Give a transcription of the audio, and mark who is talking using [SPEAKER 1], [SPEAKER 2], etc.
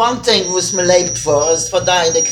[SPEAKER 1] one thing was me lebt vor, ist vor deine